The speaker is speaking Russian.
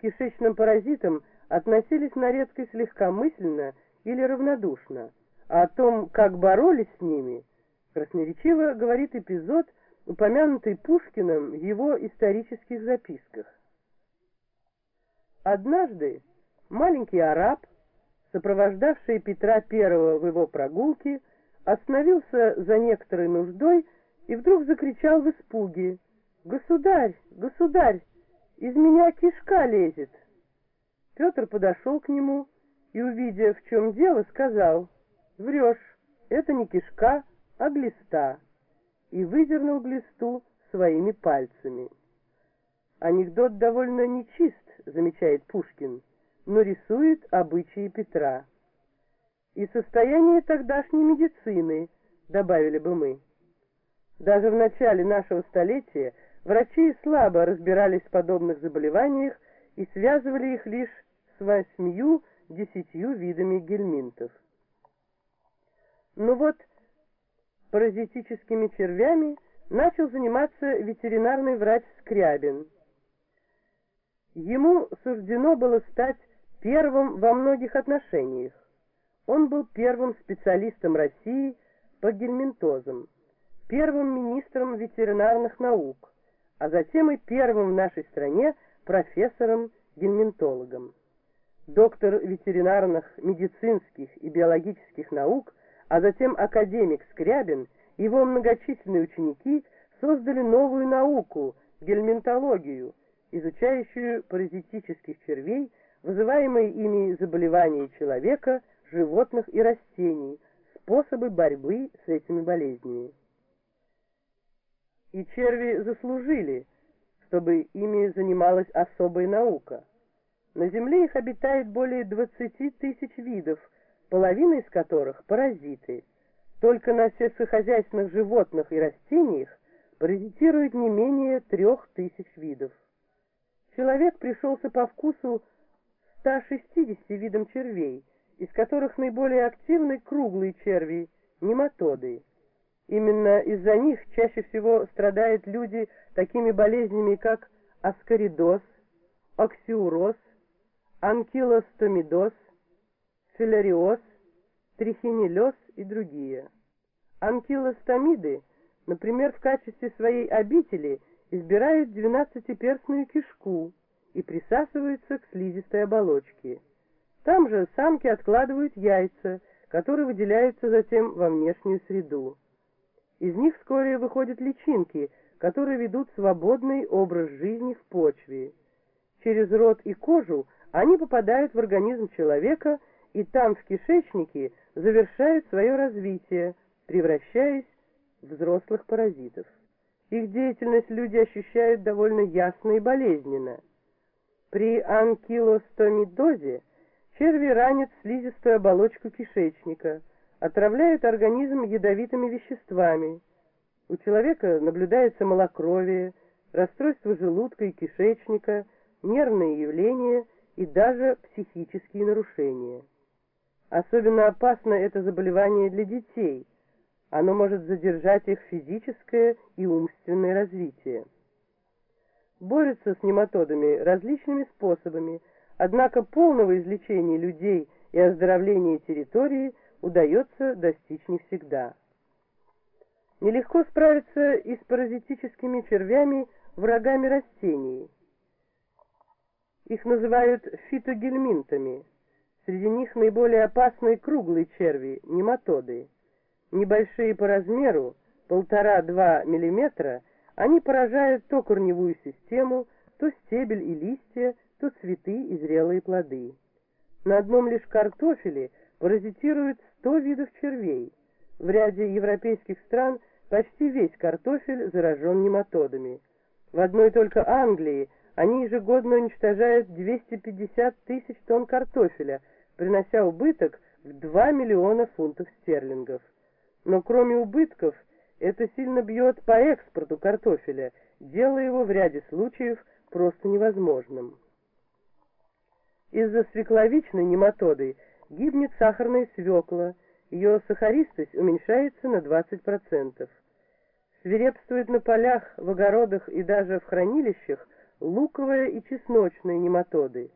кишечным паразитам относились на редкость легкомысленно или равнодушно, а о том, как боролись с ними, красноречиво говорит эпизод, упомянутый Пушкиным в его исторических записках. Однажды маленький араб, сопровождавший Петра I в его прогулке, остановился за некоторой нуждой и вдруг закричал в испуге «Государь! Государь! Из меня кишка лезет!» Петр подошел к нему и, увидев, в чем дело, сказал «Врешь, это не кишка, а глиста!» и выдернул глисту своими пальцами. Анекдот довольно нечист, замечает Пушкин, но рисует обычаи Петра. И состояние тогдашней медицины, добавили бы мы. Даже в начале нашего столетия врачи слабо разбирались в подобных заболеваниях и связывали их лишь с восьмью-десятью видами гельминтов. Ну вот, паразитическими червями начал заниматься ветеринарный врач Скрябин. Ему суждено было стать первым во многих отношениях. Он был первым специалистом России по гельминтозам первым министром ветеринарных наук, а затем и первым в нашей стране профессором-гельминтологом. Доктор ветеринарных, медицинских и биологических наук, а затем академик Скрябин, его многочисленные ученики создали новую науку – гельминтологию, изучающую паразитических червей, вызываемые ими заболевания человека, животных и растений, способы борьбы с этими болезнями и черви заслужили, чтобы ими занималась особая наука. На Земле их обитает более 20 тысяч видов, половина из которых – паразиты. Только на сельскохозяйственных животных и растениях паразитирует не менее трех тысяч видов. Человек пришелся по вкусу 160 видам червей, из которых наиболее активны круглые черви – нематоды. Именно из-за них чаще всего страдают люди такими болезнями, как аскоридоз, оксиуроз, анкилостомидоз, филариоз, трихинеллез и другие. Анкилостомиды, например, в качестве своей обители избирают двенадцатиперстную кишку и присасываются к слизистой оболочке. Там же самки откладывают яйца, которые выделяются затем во внешнюю среду. Из них вскоре выходят личинки, которые ведут свободный образ жизни в почве. Через рот и кожу они попадают в организм человека и там в кишечнике завершают свое развитие, превращаясь в взрослых паразитов. Их деятельность люди ощущают довольно ясно и болезненно. При анкилостомидозе черви ранят слизистую оболочку кишечника – отравляют организм ядовитыми веществами. У человека наблюдается малокровие, расстройство желудка и кишечника, нервные явления и даже психические нарушения. Особенно опасно это заболевание для детей. Оно может задержать их физическое и умственное развитие. Борются с нематодами различными способами, однако полного излечения людей и оздоровления территории – удается достичь не всегда. Нелегко справиться и с паразитическими червями, врагами растений. Их называют фитогельминтами. Среди них наиболее опасные круглые черви, нематоды. Небольшие по размеру, полтора-два миллиметра, они поражают то корневую систему, то стебель и листья, то цветы и зрелые плоды. На одном лишь картофеле паразитируют 100 видов червей. В ряде европейских стран почти весь картофель заражен нематодами. В одной только Англии они ежегодно уничтожают 250 тысяч тонн картофеля, принося убыток в 2 миллиона фунтов стерлингов. Но кроме убытков, это сильно бьет по экспорту картофеля, делая его в ряде случаев просто невозможным. Из-за свекловичной нематоды гибнет сахарная свекла, ее сахаристость уменьшается на 20%. Свирепствует на полях, в огородах и даже в хранилищах луковая и чесночная нематоды,